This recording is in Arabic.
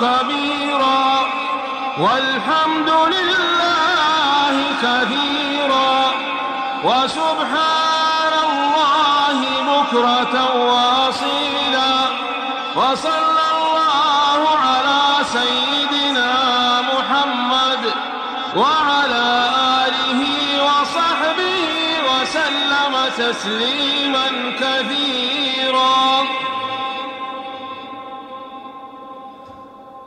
كبيرا والحمد لله كثيرا وسبحان الله بكرة وأصيلا وصلى الله على سيدنا محمد وعلى آله وصحبه وسلم تسليما